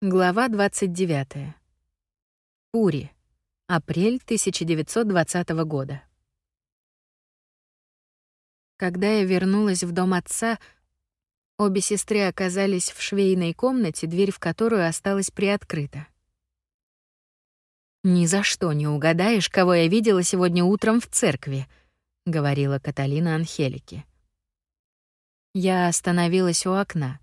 Глава 29. Пури. Апрель 1920 года. Когда я вернулась в дом отца, обе сестры оказались в швейной комнате, дверь в которую осталась приоткрыта. «Ни за что не угадаешь, кого я видела сегодня утром в церкви», — говорила Каталина Анхелике. Я остановилась у окна.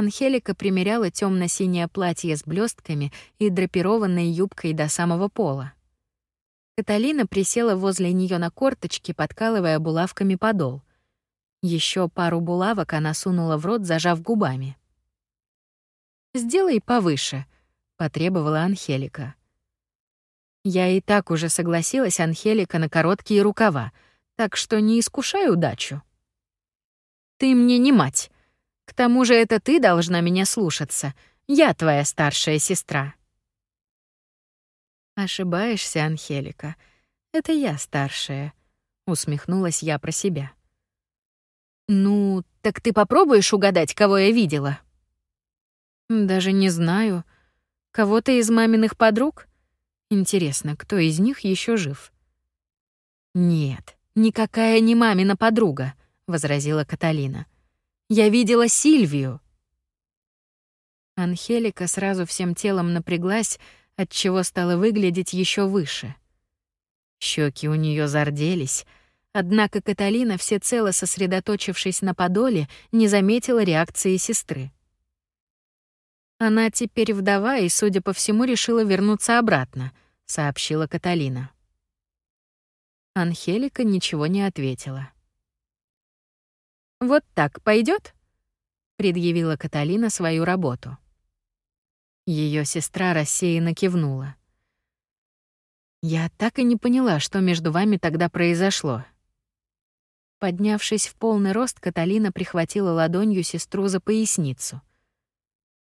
Анхелика примеряла темно синее платье с блестками и драпированной юбкой до самого пола. Каталина присела возле нее на корточки, подкалывая булавками подол. Еще пару булавок она сунула в рот, зажав губами. «Сделай повыше», — потребовала Анхелика. Я и так уже согласилась, Анхелика, на короткие рукава, так что не искушай удачу. «Ты мне не мать», к тому же это ты должна меня слушаться. Я твоя старшая сестра. Ошибаешься, Анхелика. Это я старшая, усмехнулась я про себя. Ну, так ты попробуешь угадать, кого я видела? Даже не знаю. Кого-то из маминых подруг? Интересно, кто из них еще жив? Нет, никакая не мамина подруга, возразила Каталина. Я видела Сильвию. Анхелика сразу всем телом напряглась, отчего стала выглядеть еще выше. Щеки у нее зарделись, однако Каталина, всецело сосредоточившись на подоле, не заметила реакции сестры. Она теперь вдова и, судя по всему, решила вернуться обратно, сообщила Каталина. Анхелика ничего не ответила. Вот так пойдет? предъявила Каталина свою работу. Ее сестра рассеянно кивнула. Я так и не поняла, что между вами тогда произошло. Поднявшись в полный рост, Каталина прихватила ладонью сестру за поясницу.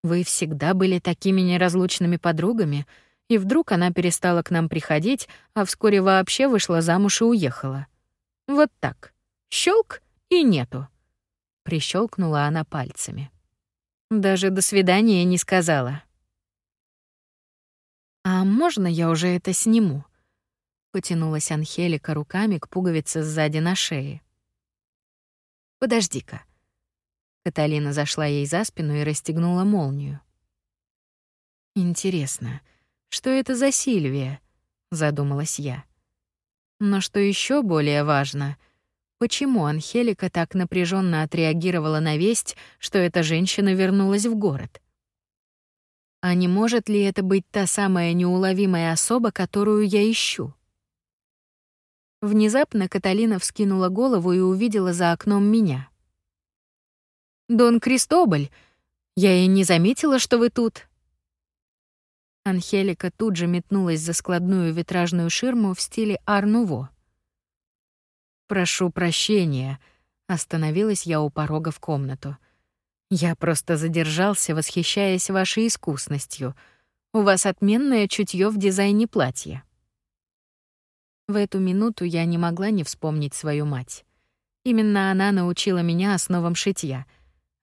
Вы всегда были такими неразлучными подругами, и вдруг она перестала к нам приходить, а вскоре вообще вышла замуж и уехала. Вот так. Щелк и нету. Прищелкнула она пальцами. Даже до свидания не сказала. А можно я уже это сниму? Потянулась Анхелика руками к пуговице сзади на шее. Подожди-ка. Каталина зашла ей за спину и расстегнула молнию. Интересно, что это за Сильвия? задумалась я. Но что еще более важно, Почему Анхелика так напряженно отреагировала на весть, что эта женщина вернулась в город? А не может ли это быть та самая неуловимая особа, которую я ищу? Внезапно Каталина вскинула голову и увидела за окном меня. «Дон Кристобаль, я и не заметила, что вы тут». Анхелика тут же метнулась за складную витражную ширму в стиле Ар-Нуво. «Прошу прощения», — остановилась я у порога в комнату. «Я просто задержался, восхищаясь вашей искусностью. У вас отменное чутье в дизайне платья». В эту минуту я не могла не вспомнить свою мать. Именно она научила меня основам шитья,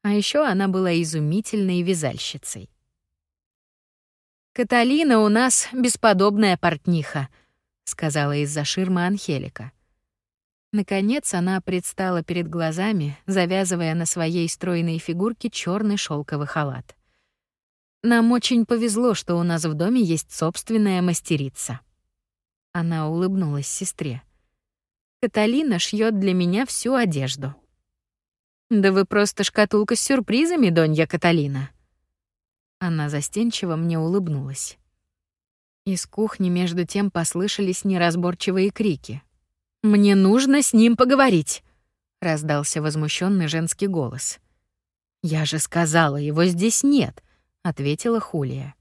а еще она была изумительной вязальщицей. «Каталина у нас бесподобная портниха», — сказала из-за ширмы Анхелика. Наконец она предстала перед глазами, завязывая на своей стройной фигурке черный шелковый халат. Нам очень повезло, что у нас в доме есть собственная мастерица. Она улыбнулась сестре. Каталина шьет для меня всю одежду. Да вы просто шкатулка с сюрпризами, Донья Каталина. Она застенчиво мне улыбнулась. Из кухни между тем послышались неразборчивые крики. Мне нужно с ним поговорить, раздался возмущенный женский голос. Я же сказала, его здесь нет, ответила Хулия.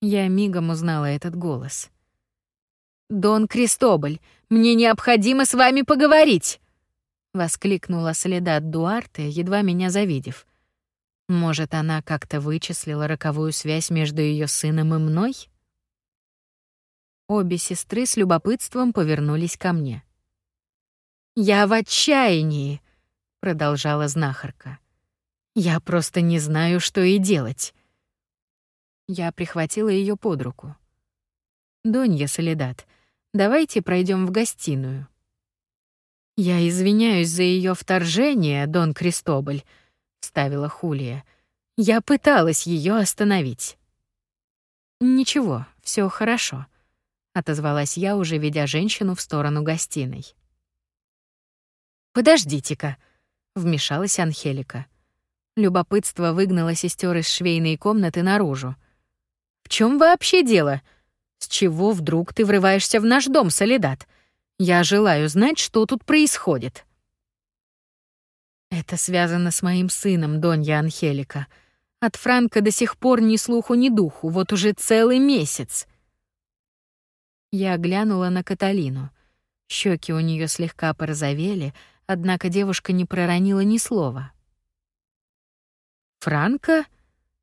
Я мигом узнала этот голос. Дон Кристобаль, мне необходимо с вами поговорить, воскликнула Соледат Дуарте, едва меня завидев. Может, она как-то вычислила роковую связь между ее сыном и мной? Обе сестры с любопытством повернулись ко мне. «Я в отчаянии», — продолжала знахарка. «Я просто не знаю, что и делать. Я прихватила ее под руку. «Донья Солидат, давайте пройдем в гостиную». «Я извиняюсь за ее вторжение, Дон Кристоболь», — вставила Хулия. «Я пыталась ее остановить». «Ничего, все хорошо», — отозвалась я, уже ведя женщину в сторону гостиной. «Подождите-ка», — вмешалась Анхелика. Любопытство выгнало сестер из швейной комнаты наружу. «В чем вообще дело? С чего вдруг ты врываешься в наш дом, Солидат? Я желаю знать, что тут происходит». «Это связано с моим сыном, Донья Анхелика. От Франка до сих пор ни слуху, ни духу, вот уже целый месяц». Я глянула на Каталину. Щеки у нее слегка порозовели, однако девушка не проронила ни слова. «Франко?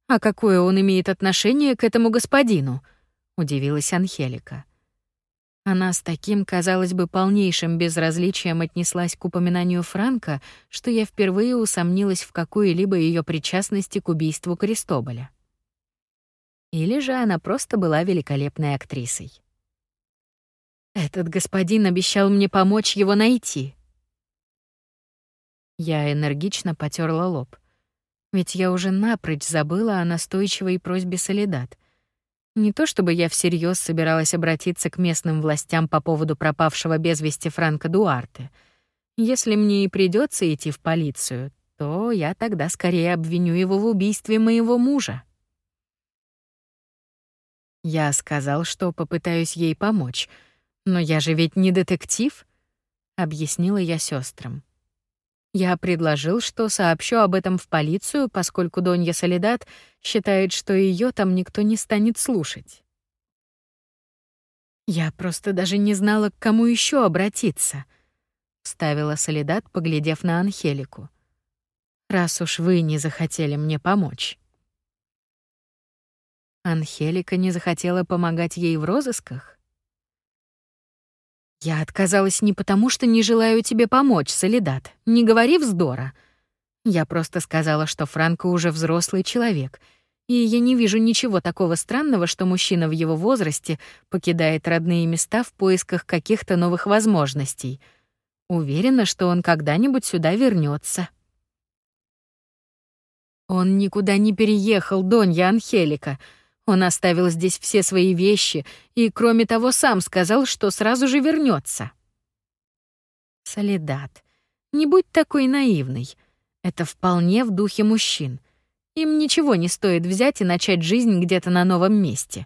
А какое он имеет отношение к этому господину?» — удивилась Анхелика. Она с таким, казалось бы, полнейшим безразличием отнеслась к упоминанию Франка, что я впервые усомнилась в какой-либо ее причастности к убийству Крестоболя. Или же она просто была великолепной актрисой. Этот господин обещал мне помочь его найти. Я энергично потерла лоб. Ведь я уже напрочь забыла о настойчивой просьбе Солидат. Не то чтобы я всерьез собиралась обратиться к местным властям по поводу пропавшего без вести Франка Дуарте. Если мне и придется идти в полицию, то я тогда скорее обвиню его в убийстве моего мужа. Я сказал, что попытаюсь ей помочь, но я же ведь не детектив, объяснила я сестрам. Я предложил, что сообщу об этом в полицию, поскольку Донья Солидат считает, что ее там никто не станет слушать. Я просто даже не знала, к кому еще обратиться, вставила Солидат, поглядев на Анхелику. Раз уж вы не захотели мне помочь. Анхелика не захотела помогать ей в розысках? Я отказалась не потому, что не желаю тебе помочь, Солидат. Не говори вздора. Я просто сказала, что Франко уже взрослый человек, и я не вижу ничего такого странного, что мужчина в его возрасте покидает родные места в поисках каких-то новых возможностей. Уверена, что он когда-нибудь сюда вернется. Он никуда не переехал, Донья Анхелика. Он оставил здесь все свои вещи и, кроме того, сам сказал, что сразу же вернется. Солидат, не будь такой наивной. Это вполне в духе мужчин. Им ничего не стоит взять и начать жизнь где-то на новом месте.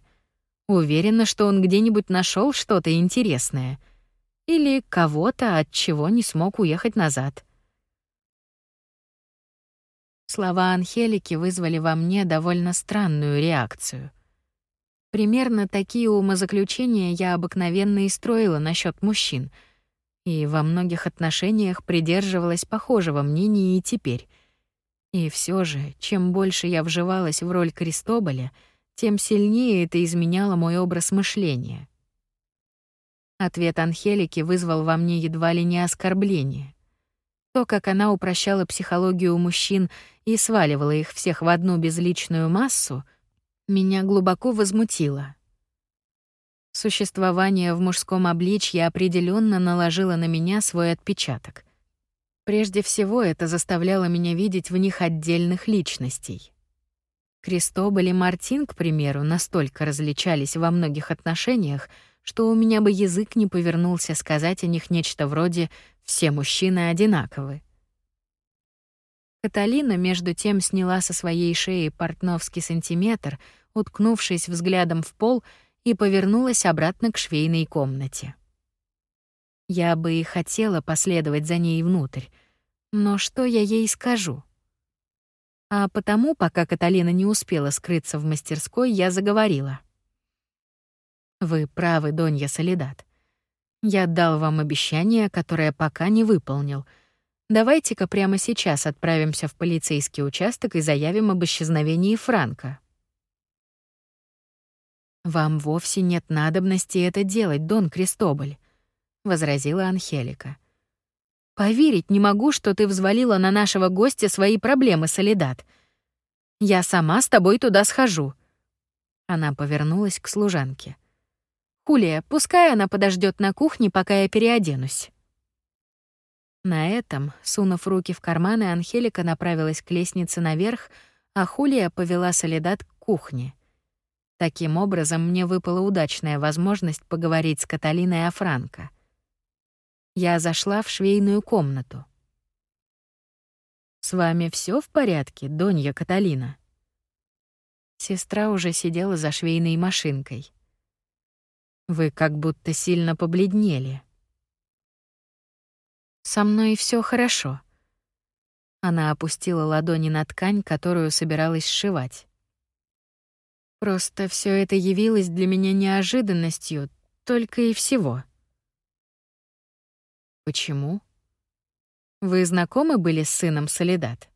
Уверена, что он где-нибудь нашел что-то интересное. Или кого-то, от чего не смог уехать назад. Слова Анхелики вызвали во мне довольно странную реакцию. Примерно такие умозаключения я обыкновенно и строила насчет мужчин, и во многих отношениях придерживалась похожего мнения и теперь. И все же, чем больше я вживалась в роль Кристоболя, тем сильнее это изменяло мой образ мышления. Ответ Анхелики вызвал во мне едва ли не оскорбление. То, как она упрощала психологию мужчин и сваливала их всех в одну безличную массу, меня глубоко возмутило. Существование в мужском обличье определенно наложило на меня свой отпечаток. Прежде всего, это заставляло меня видеть в них отдельных личностей. Кристоболь и Мартин, к примеру, настолько различались во многих отношениях, что у меня бы язык не повернулся сказать о них нечто вроде «все мужчины одинаковы». Каталина, между тем, сняла со своей шеи портновский сантиметр, уткнувшись взглядом в пол, и повернулась обратно к швейной комнате. Я бы и хотела последовать за ней внутрь, но что я ей скажу? А потому, пока Каталина не успела скрыться в мастерской, я заговорила — вы правы, Донья Солидат. Я дал вам обещание, которое пока не выполнил. Давайте-ка прямо сейчас отправимся в полицейский участок и заявим об исчезновении Франка. Вам вовсе нет надобности это делать, Дон Кристоболь, возразила Анхелика. Поверить не могу, что ты взвалила на нашего гостя свои проблемы, Солидат. Я сама с тобой туда схожу. Она повернулась к служанке. «Хулия, пускай она подождет на кухне, пока я переоденусь». На этом, сунув руки в карманы, Анхелика направилась к лестнице наверх, а Хулия повела Солидат к кухне. Таким образом, мне выпала удачная возможность поговорить с Каталиной о Франко. Я зашла в швейную комнату. «С вами все в порядке, Донья Каталина?» Сестра уже сидела за швейной машинкой. «Вы как будто сильно побледнели». Со мной все хорошо. Она опустила ладони на ткань, которую собиралась сшивать. Просто все это явилось для меня неожиданностью, только и всего. Почему? Вы знакомы были с сыном Солидат?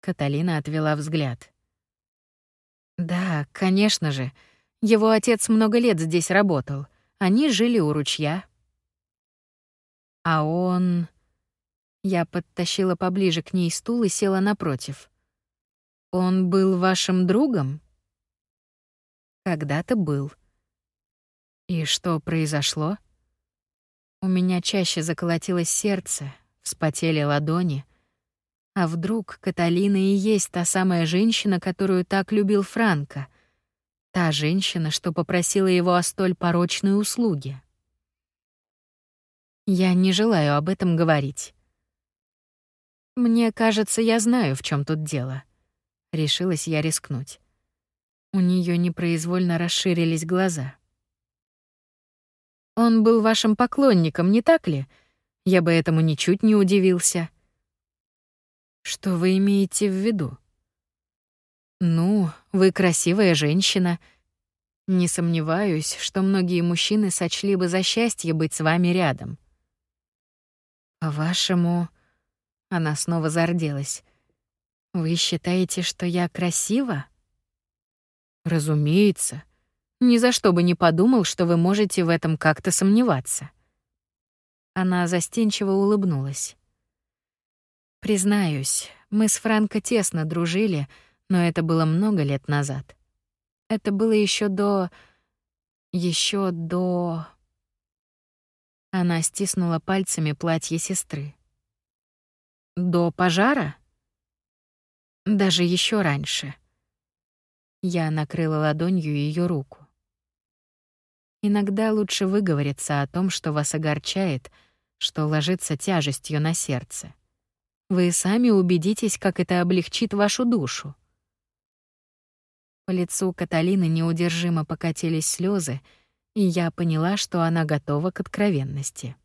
Каталина отвела взгляд. Да, конечно же. Его отец много лет здесь работал. Они жили у ручья. А он... Я подтащила поближе к ней стул и села напротив. Он был вашим другом? Когда-то был. И что произошло? У меня чаще заколотилось сердце, вспотели ладони. А вдруг Каталина и есть та самая женщина, которую так любил Франко? Та женщина, что попросила его о столь порочной услуге? Я не желаю об этом говорить. Мне кажется, я знаю, в чем тут дело. Решилась я рискнуть. У нее непроизвольно расширились глаза. Он был вашим поклонником, не так ли? Я бы этому ничуть не удивился. Что вы имеете в виду? Ну, вы красивая женщина. Не сомневаюсь, что многие мужчины сочли бы за счастье быть с вами рядом. По-вашему, она снова зарделась. Вы считаете, что я красива? Разумеется. Ни за что бы не подумал, что вы можете в этом как-то сомневаться. Она застенчиво улыбнулась. Признаюсь, мы с Франко тесно дружили, но это было много лет назад. Это было еще до еще до она стиснула пальцами платье сестры. До пожара? Даже еще раньше. Я накрыла ладонью ее руку. Иногда лучше выговориться о том, что вас огорчает, что ложится тяжестью на сердце. Вы сами убедитесь, как это облегчит вашу душу. По лицу Каталины неудержимо покатились слезы, и я поняла, что она готова к откровенности.